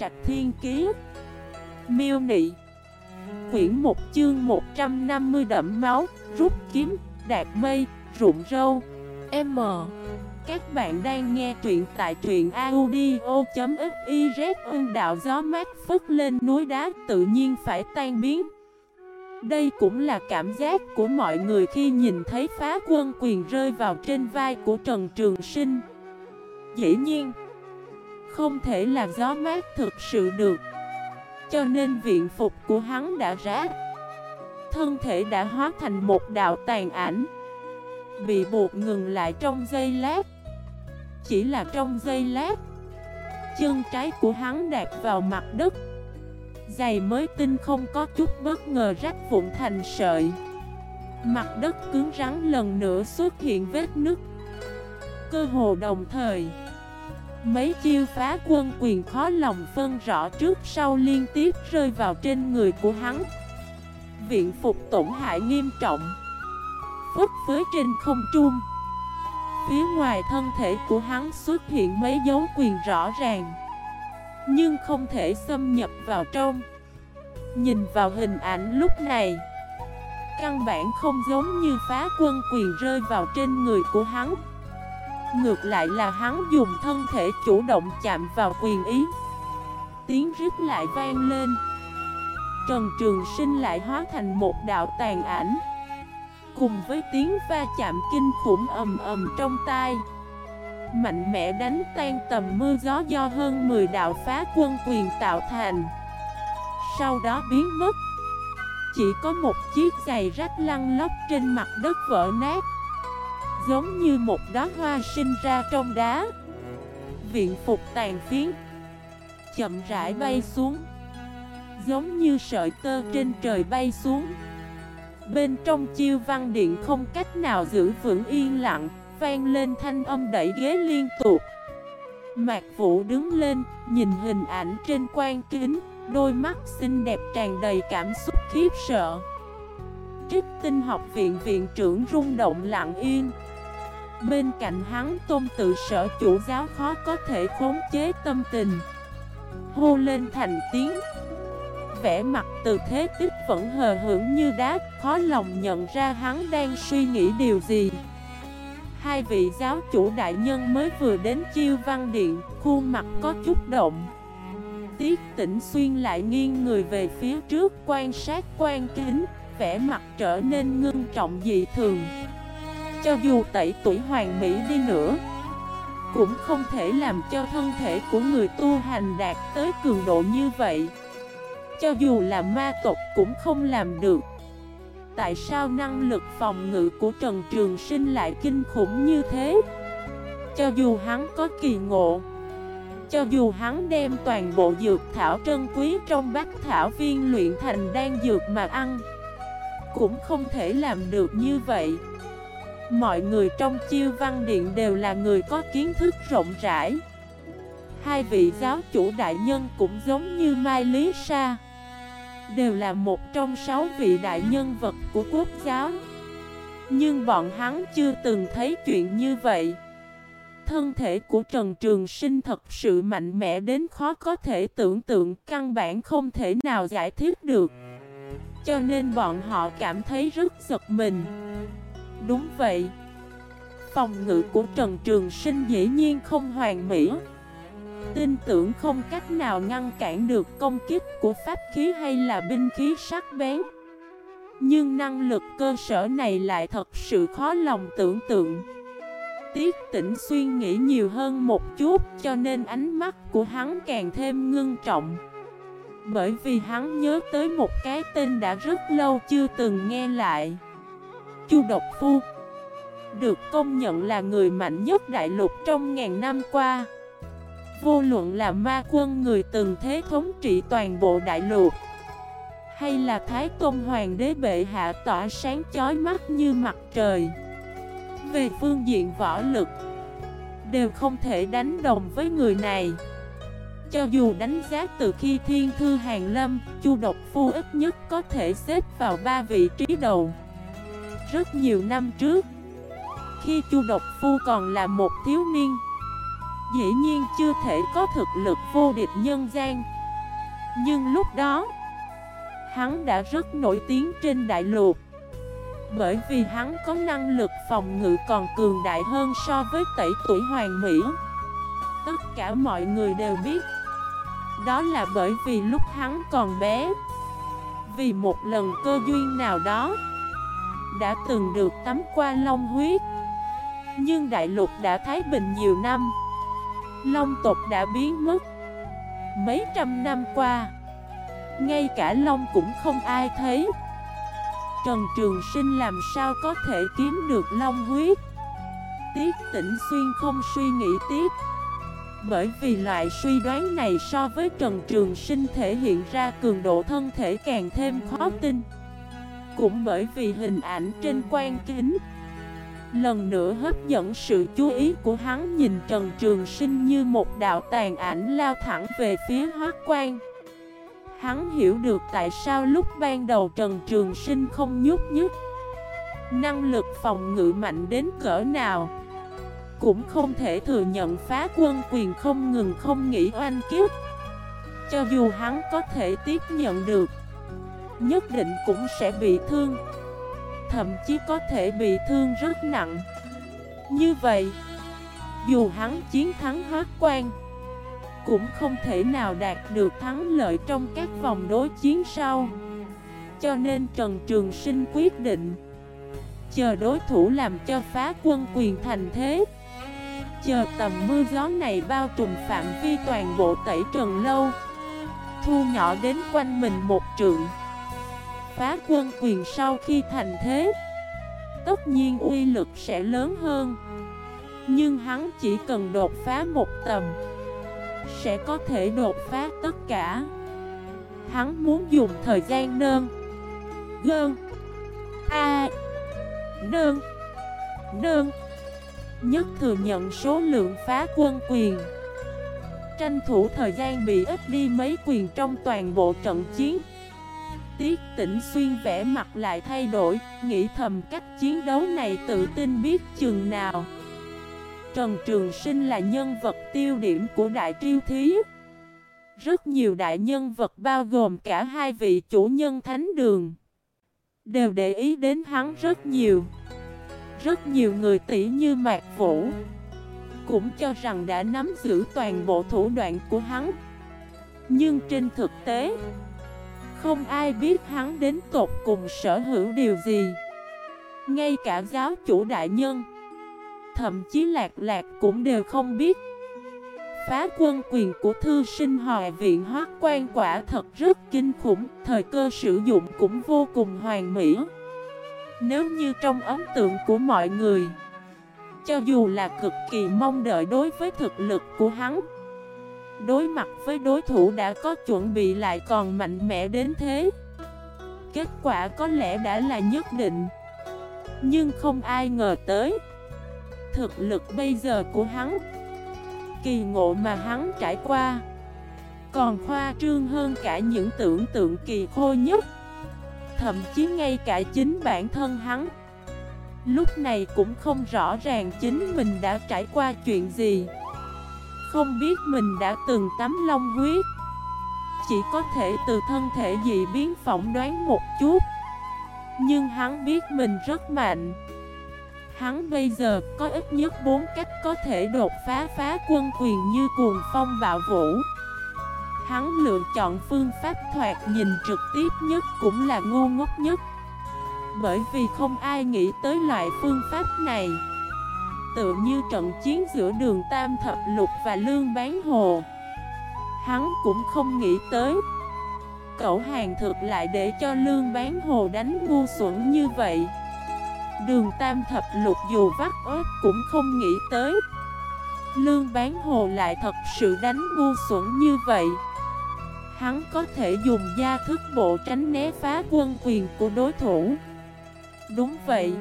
Trạch Thiên Kiế Miêu Nị. Quyển 1 chương 150 đậm máu, rút kiếm, đạt mây, rụng râu. M. Các bạn đang nghe truyện tại truyện audio.xyz Ưng. Đạo gió mát phất lên núi đá tự nhiên phải tan biến. Đây cũng là cảm giác của mọi người khi nhìn thấy phá quân quyền rơi vào trên vai của Trần Trường Sinh. Dĩ nhiên không thể là gió mát thực sự được. Cho nên viện phục của hắn đã rách, Thân thể đã hóa thành một đạo tàn ảnh. Bị buộc ngừng lại trong giây lát. Chỉ là trong giây lát Chân trái của hắn đạp vào mặt đất. Giày mới tinh không có chút bất ngờ rách vụn thành sợi. Mặt đất cứng rắn lần nữa xuất hiện vết nứt. Cơ hồ đồng thời Mấy chiêu phá quân quyền khó lòng phân rõ trước sau liên tiếp rơi vào trên người của hắn. Viện phục tổn hại nghiêm trọng. Phúc với trên không trung. Phía ngoài thân thể của hắn xuất hiện mấy dấu quyền rõ ràng, Nhưng không thể xâm nhập vào trong. Nhìn vào hình ảnh lúc này, Căn bản không giống như phá quân quyền rơi vào trên người của hắn. Ngược lại là hắn dùng thân thể chủ động chạm vào quyền ý. Tiếng rít lại vang lên. Trần Trường Sinh lại hóa thành một đạo tàn ảnh. Cùng với tiếng va chạm kinh khủng ầm ầm trong tai. Mạnh mẽ đánh tan tầm mưa gió do hơn 10 đạo phá quân quyền tạo thành. Sau đó biến mất. Chỉ có một chiếc giày rách lăn lóc trên mặt đất vỡ nát. Giống như một đóa hoa sinh ra trong đá. Viện phục tàn phiến Chậm rãi bay xuống Giống như sợi tơ trên trời bay xuống. Bên trong chiêu văn điện không cách nào giữ vững yên lặng Vang lên thanh âm đẩy ghế liên tục. Mạc Vũ đứng lên, nhìn hình ảnh trên quan kính Đôi mắt xinh đẹp tràn đầy cảm xúc khiếp sợ. Trích tinh học viện viện trưởng rung động lặng yên Bên cạnh hắn, tôn tự sở chủ giáo khó có thể khống chế tâm tình. Hô lên thành tiếng. Vẻ mặt từ thế tích vẫn hờ hững như đá, Khó lòng nhận ra hắn đang suy nghĩ điều gì. Hai vị giáo chủ đại nhân mới vừa đến chiêu văn điện, Khuôn mặt có chút động. Tiết tỉnh xuyên lại nghiêng người về phía trước, quan sát quan kính, Vẻ mặt trở nên ngưng trọng dị thường. Cho dù tẩy tuổi hoàng mỹ đi nữa, Cũng không thể làm cho thân thể của người tu hành đạt tới cường độ như vậy. Cho dù là ma tộc cũng không làm được. Tại sao năng lực phòng ngự của Trần Trường Sinh lại kinh khủng như thế? Cho dù hắn có kỳ ngộ, Cho dù hắn đem toàn bộ dược thảo trân quý trong bát thảo viên luyện thành đan dược mà ăn, Cũng không thể làm được như vậy. Mọi người trong chiêu văn điện đều là người có kiến thức rộng rãi. Hai vị giáo chủ đại nhân cũng giống như Mai Lý Sa. Đều là một trong sáu vị đại nhân vật của quốc giáo. Nhưng bọn hắn chưa từng thấy chuyện như vậy. Thân thể của Trần Trường Sinh thật sự mạnh mẽ đến khó có thể tưởng tượng, Căn bản không thể nào giải thích được. Cho nên bọn họ cảm thấy rất giật mình. Đúng vậy. Phòng ngự của Trần Trường Sinh dĩ nhiên không hoàn mỹ. Tin tưởng không cách nào ngăn cản được công kích của pháp khí hay là binh khí sắc bén. Nhưng năng lực cơ sở này lại thật sự khó lòng tưởng tượng. Tiết tỉnh suy nghĩ nhiều hơn một chút, cho nên ánh mắt của hắn càng thêm ngưng trọng. Bởi vì hắn nhớ tới một cái tên đã rất lâu chưa từng nghe lại. Chu Độc Phu. Được công nhận là người mạnh nhất đại lục trong ngàn năm qua. Vô luận là ma quân người từng thế thống trị toàn bộ đại lục, Hay là Thái Tôn Hoàng đế bệ hạ tỏa sáng chói mắt như mặt trời, Về phương diện võ lực, Đều không thể đánh đồng với người này. Cho dù đánh giá từ khi Thiên Thư Hàng Lâm, Chu Độc Phu ít nhất có thể xếp vào ba vị trí đầu. Rất nhiều năm trước, Khi Chu Độc Phu còn là một thiếu niên, Dĩ nhiên chưa thể có thực lực vô địch nhân gian. Nhưng lúc đó, Hắn đã rất nổi tiếng trên đại lục. Bởi vì hắn có năng lực phòng ngự còn cường đại hơn so với tẩy tuổi hoàng mỹ. Tất cả mọi người đều biết, Đó là bởi vì lúc hắn còn bé, Vì một lần cơ duyên nào đó đã từng được tắm qua long huyết. Nhưng đại lục đã thái bình nhiều năm. Long tộc đã biến mất. Mấy trăm năm qua, Ngay cả Long cũng không ai thấy. Trần Trường Sinh làm sao có thể kiếm được Long huyết? Tiết tỉnh xuyên không suy nghĩ tiếp. Bởi vì loại suy đoán này so với Trần Trường Sinh thể hiện ra cường độ thân thể càng thêm khó tin. Cũng bởi vì hình ảnh trên quan kính. Lần nữa hấp dẫn sự chú ý của hắn nhìn Trần Trường Sinh như một đạo tàn ảnh lao thẳng về phía hoác quan Hắn hiểu được tại sao lúc ban đầu Trần Trường Sinh không nhúc nhích. Năng lực phòng ngự mạnh đến cỡ nào? Cũng không thể thừa nhận phá quân quyền không ngừng không nghĩ oanh kiếp Cho dù hắn có thể tiếp nhận được Nhất định cũng sẽ bị thương. Thậm chí có thể bị thương rất nặng. Như vậy, Dù hắn chiến thắng hóa quan, Cũng không thể nào đạt được thắng lợi trong các vòng đối chiến sau. Cho nên Trần Trường Sinh quyết định, Chờ đối thủ làm cho phá quân quyền thành thế. Chờ tầm mưa gió này bao trùm phạm vi toàn bộ tẩy trần lâu, Thu nhỏ đến quanh mình một trượng phá quân quyền sau khi thành thế. Tất nhiên uy lực sẽ lớn hơn, Nhưng hắn chỉ cần đột phá một tầm, Sẽ có thể đột phá tất cả. Hắn muốn dùng thời gian nơn Gơn, A Nơn Nơn Nhất thừa nhận số lượng phá quân quyền. Tranh thủ thời gian bị ít đi mấy quyền trong toàn bộ trận chiến. Tiết tỉnh xuyên vẽ mặt lại thay đổi, nghĩ thầm cách chiến đấu này tự tin biết chừng nào. Trần Trường Sinh là nhân vật tiêu điểm của đại triêu thí. Rất nhiều đại nhân vật bao gồm cả hai vị chủ nhân thánh đường Đều để ý đến hắn rất nhiều Rất nhiều người tỷ như Mạc Vũ Cũng cho rằng đã nắm giữ toàn bộ thủ đoạn của hắn Nhưng trên thực tế không ai biết hắn đến tột cùng sở hữu điều gì. Ngay cả giáo chủ đại nhân, Thậm chí lạc lạc cũng đều không biết. Phá quân quyền của thư sinh hòa viện hoác quan quả thật rất kinh khủng, Thời cơ sử dụng cũng vô cùng hoàn mỹ. Nếu như trong ấn tượng của mọi người, Cho dù là cực kỳ mong đợi đối với thực lực của hắn Đối mặt với đối thủ đã có chuẩn bị lại còn mạnh mẽ đến thế. Kết quả có lẽ đã là nhất định. Nhưng không ai ngờ tới. Thực lực bây giờ của hắn, Kỳ ngộ mà hắn trải qua, Còn khoa trương hơn cả những tưởng tượng kỳ khôi nhất. Thậm chí ngay cả chính bản thân hắn, Lúc này cũng không rõ ràng chính mình đã trải qua chuyện gì không biết mình đã từng tắm long huyết. Chỉ có thể từ thân thể dị biến phỏng đoán một chút. Nhưng hắn biết mình rất mạnh. Hắn bây giờ có ít nhất bốn cách có thể đột phá phá quân quyền như cuồng phong bạo vũ. Hắn lựa chọn phương pháp thoạt nhìn trực tiếp nhất cũng là ngu ngốc nhất. Bởi vì không ai nghĩ tới loại phương pháp này. Tựa như trận chiến giữa đường Tam Thập Lục và Lương Bán Hồ. Hắn cũng không nghĩ tới. Cậu hàng thực lại để cho Lương Bán Hồ đánh ngu xuẩn như vậy. Đường Tam Thập Lục dù vắt ớt cũng không nghĩ tới. Lương Bán Hồ lại thật sự đánh ngu xuẩn như vậy. Hắn có thể dùng gia thức bộ tránh né phá quân quyền của đối thủ. Đúng vậy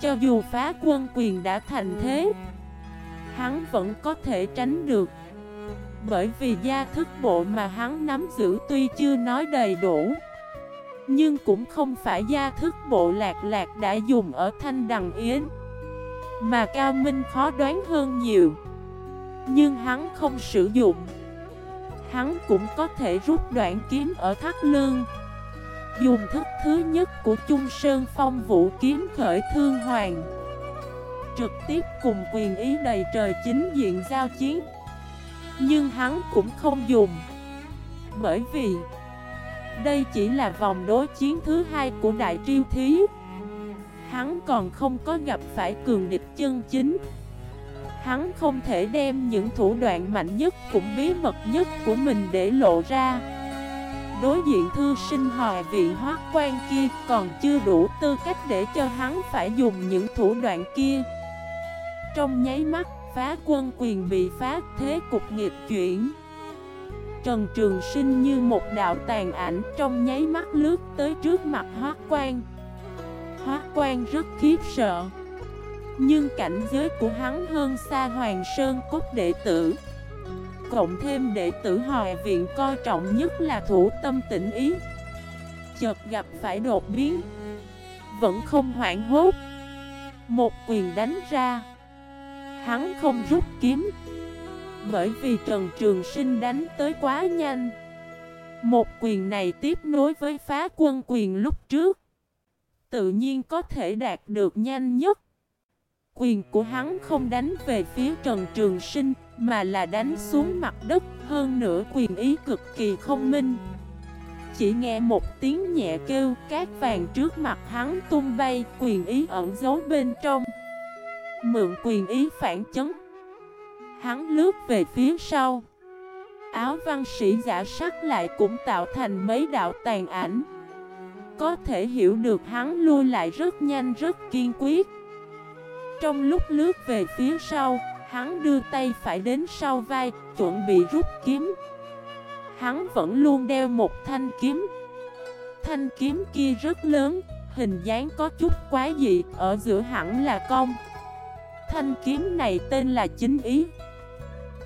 cho dù phá quân quyền đã thành thế, Hắn vẫn có thể tránh được. Bởi vì gia thức bộ mà hắn nắm giữ tuy chưa nói đầy đủ, Nhưng cũng không phải gia thức bộ lạc lạc đã dùng ở Thanh Đằng Yến, Mà Cao Minh khó đoán hơn nhiều. Nhưng hắn không sử dụng, Hắn cũng có thể rút đoạn kiếm ở thắt lưng Dùng thức thứ nhất của Trung Sơn Phong Vũ kiếm khởi thương hoàng. Trực tiếp cùng quyền ý đầy trời chính diện giao chiến. Nhưng hắn cũng không dùng. Bởi vì, Đây chỉ là vòng đối chiến thứ hai của Đại Triêu Thí. Hắn còn không có gặp phải cường địch chân chính. Hắn không thể đem những thủ đoạn mạnh nhất cũng bí mật nhất của mình để lộ ra. Đối diện thư sinh hòa viện hoác quan kia còn chưa đủ tư cách để cho hắn phải dùng những thủ đoạn kia. Trong nháy mắt, phá quân quyền bị phá thế cục nghiệp chuyển. Trần Trường Sinh như một đạo tàn ảnh trong nháy mắt lướt tới trước mặt hoác quan. Hoác quan rất khiếp sợ. Nhưng cảnh giới của hắn hơn xa Hoàng Sơn Cốt đệ tử. Cộng thêm đệ tử hòa viện coi trọng nhất là thủ tâm tĩnh ý. Chợt gặp phải đột biến, Vẫn không hoảng hốt. Một quyền đánh ra, Hắn không rút kiếm. Bởi vì Trần Trường Sinh đánh tới quá nhanh, Một quyền này tiếp nối với phá quân quyền lúc trước, Tự nhiên có thể đạt được nhanh nhất. Quyền của hắn không đánh về phía Trần Trường Sinh, Mà là đánh xuống mặt đất, Hơn nữa quyền ý cực kỳ không minh. Chỉ nghe một tiếng nhẹ kêu, Cát vàng trước mặt hắn tung bay, Quyền ý ẩn giấu bên trong. Mượn quyền ý phản chấn. Hắn lướt về phía sau. Áo văn sĩ giả sắc lại cũng tạo thành mấy đạo tàn ảnh. Có thể hiểu được hắn lui lại rất nhanh, rất kiên quyết. Trong lúc lướt về phía sau, Hắn đưa tay phải đến sau vai, Chuẩn bị rút kiếm. Hắn vẫn luôn đeo một thanh kiếm. Thanh kiếm kia rất lớn, Hình dáng có chút quá dị, Ở giữa hẳn là cong Thanh kiếm này tên là Chính Ý.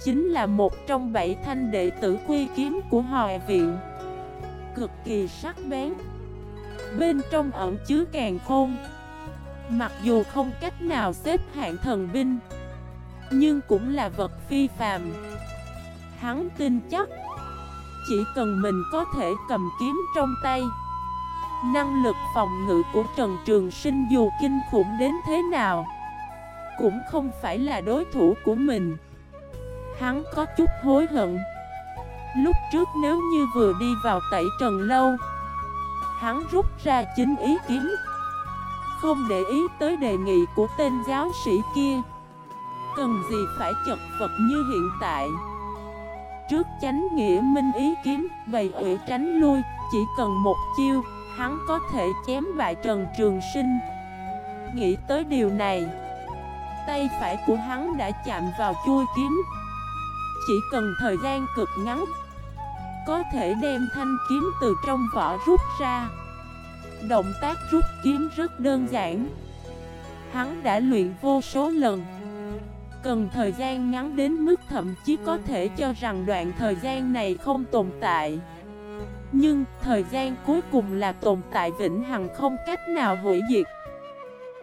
Chính là một trong bảy thanh đệ tử quy kiếm của Hòa Viện. Cực kỳ sắc bén. Bên trong ẩn chứa càng khôn Mặc dù không cách nào xếp hạng thần binh, Nhưng cũng là vật phi phàm. Hắn tin chắc, Chỉ cần mình có thể cầm kiếm trong tay, Năng lực phòng ngự của Trần Trường Sinh dù kinh khủng đến thế nào, cũng không phải là đối thủ của mình. Hắn có chút hối hận. Lúc trước nếu như vừa đi vào tẩy trần lâu, Hắn rút ra chính ý kiếm không để ý tới đề nghị của tên giáo sĩ kia. Cần gì phải chật vật như hiện tại? Trước chánh nghĩa minh ý kiếm, Bày ủy tránh lui, Chỉ cần một chiêu, Hắn có thể chém bại Trần Trường Sinh. Nghĩ tới điều này, Tay phải của hắn đã chạm vào chui kiếm. Chỉ cần thời gian cực ngắn, Có thể đem thanh kiếm từ trong vỏ rút ra. Động tác rút kiếm rất đơn giản. Hắn đã luyện vô số lần. Cần thời gian ngắn đến mức thậm chí có thể cho rằng đoạn thời gian này không tồn tại. Nhưng thời gian cuối cùng là tồn tại vĩnh hằng không cách nào hủy diệt.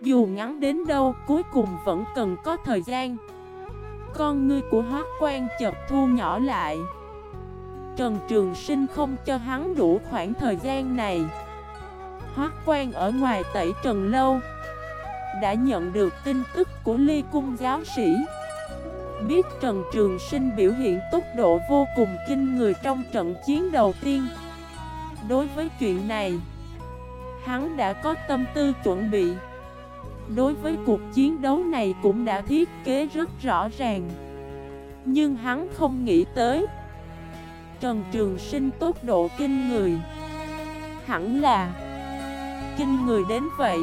Dù ngắn đến đâu, cuối cùng vẫn cần có thời gian. Con ngươi của hóa quan chợt thu nhỏ lại. Trần Trường Sinh không cho hắn đủ khoảng thời gian này. Hoác quan ở ngoài tẩy Trần Lâu. Đã nhận được tin tức của ly cung giáo sĩ. Biết Trần Trường Sinh biểu hiện tốc độ vô cùng kinh người trong trận chiến đầu tiên. Đối với chuyện này, Hắn đã có tâm tư chuẩn bị. Đối với cuộc chiến đấu này cũng đã thiết kế rất rõ ràng. Nhưng hắn không nghĩ tới, Trần Trường Sinh tốc độ kinh người. Hẳn là Kinh người đến vậy.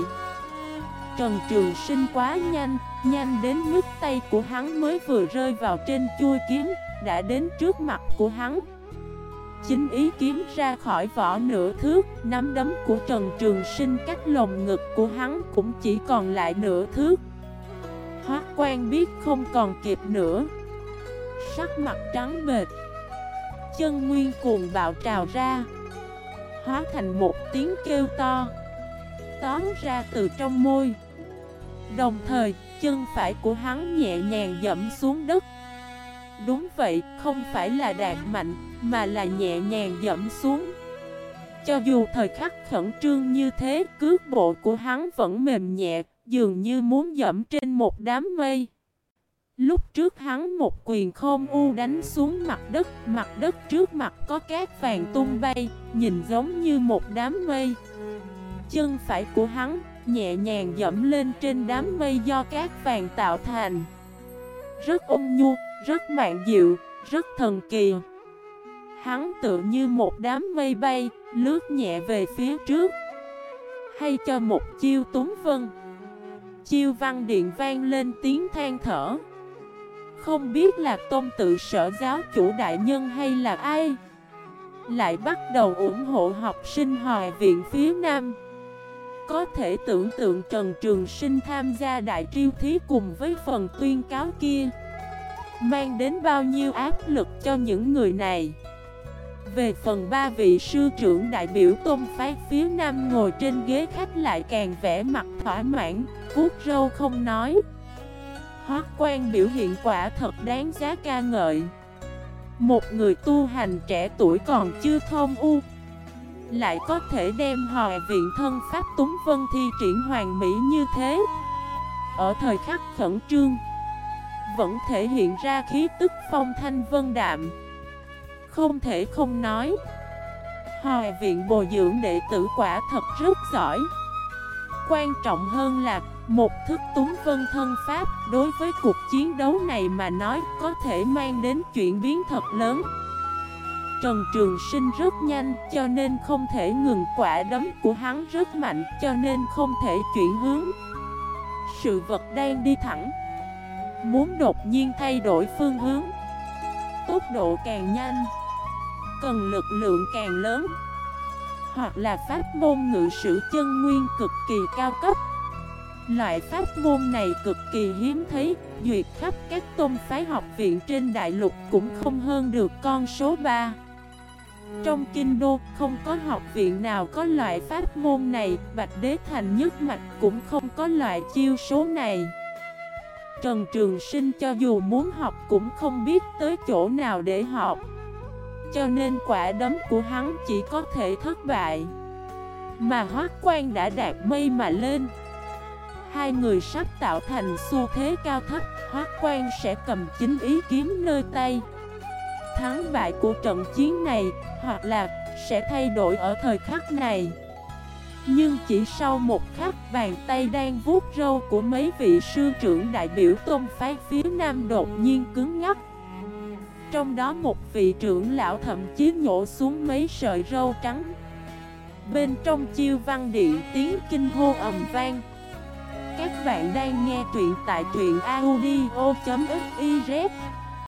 Trần Trường Sinh quá nhanh Nhanh đến mức tay của hắn mới vừa rơi vào trên chui kiếm, Đã đến trước mặt của hắn. Chính ý kiếm ra khỏi vỏ nửa thước, Nắm đấm của Trần Trường Sinh cách lồng ngực của hắn cũng chỉ còn lại nửa thước. Hoác quan biết không còn kịp nữa. Sắc mặt trắng bệt Chân nguyên cuồng bạo trào ra. Hóa thành một tiếng kêu to. Tóm ra từ trong môi. Đồng thời chân phải của hắn nhẹ nhàng dẫm xuống đất. Đúng vậy, không phải là đạt mạnh, mà là nhẹ nhàng dẫm xuống. Cho dù thời khắc khẩn trương như thế, cước bộ của hắn vẫn mềm nhẹ, dường như muốn dẫm trên một đám mây. Lúc trước hắn một quyền khôn u đánh xuống mặt đất Mặt đất trước mặt có cát vàng tung bay Nhìn giống như một đám mây. Chân phải của hắn nhẹ nhàng dẫm lên trên đám mây do cát vàng tạo thành. Rất ôn nhu, rất mạn dịu, rất thần kỳ. Hắn tự như một đám mây bay, lướt nhẹ về phía trước. Hay cho một chiêu túng vân. Chiêu văn điện vang lên tiếng than thở. Không biết là tôn tự sở giáo chủ đại nhân hay là ai Lại bắt đầu ủng hộ học sinh hòa viện phía Nam. Có thể tưởng tượng Trần Trường Sinh tham gia đại triêu thí cùng với phần tuyên cáo kia. Mang đến bao nhiêu áp lực cho những người này? Về phần ba vị sư trưởng đại biểu tôn phái phía Nam ngồi trên ghế khách lại càng vẻ mặt thỏa mãn, vuốt râu không nói. Hoác quan biểu hiện quả thật đáng giá ca ngợi. Một người tu hành trẻ tuổi còn chưa thông u lại có thể đem hòa viện thân pháp túng vân thi triển hoàn mỹ như thế. Ở thời khắc khẩn trương, Vẫn thể hiện ra khí tức phong thanh vân đạm. Không thể không nói, Hòa viện bồi dưỡng đệ tử quả thật rất giỏi. Quan trọng hơn là một thức túng vân thân pháp đối với cuộc chiến đấu này mà nói có thể mang đến chuyển biến thật lớn. Trần Trường Sinh rất nhanh cho nên không thể ngừng quả đấm của hắn rất mạnh cho nên không thể chuyển hướng. Sự vật đang đi thẳng. Muốn đột nhiên thay đổi phương hướng. Tốc độ càng nhanh. Cần lực lượng càng lớn. Hoặc là pháp môn ngự sử chân nguyên cực kỳ cao cấp. Loại pháp môn này cực kỳ hiếm thấy, duyệt khắp các tôn phái học viện trên đại lục cũng không hơn được con số 3. Trong kinh đô, không có học viện nào có loại pháp môn này, Bạch Đế Thành nhất mạch cũng không có loại chiêu số này. Trần Trường Sinh cho dù muốn học cũng không biết tới chỗ nào để học. Cho nên quả đấm của hắn chỉ có thể thất bại. Mà hoác quan đã đạt mây mà lên. Hai người sắp tạo thành xu thế cao thấp Hoác quan sẽ cầm chính ý kiếm nơi tay Thắng bại của trận chiến này, Hoặc là sẽ thay đổi ở thời khắc này. Nhưng chỉ sau một khắc bàn tay đang vuốt râu của mấy vị sư trưởng đại biểu tôn phái phía nam đột nhiên cứng ngắt Trong đó một vị trưởng lão thậm chí nhổ xuống mấy sợi râu trắng. Bên trong chiêu văn điện tiếng kinh hô ầm vang. Các bạn đang nghe truyện tại truyện audio.fif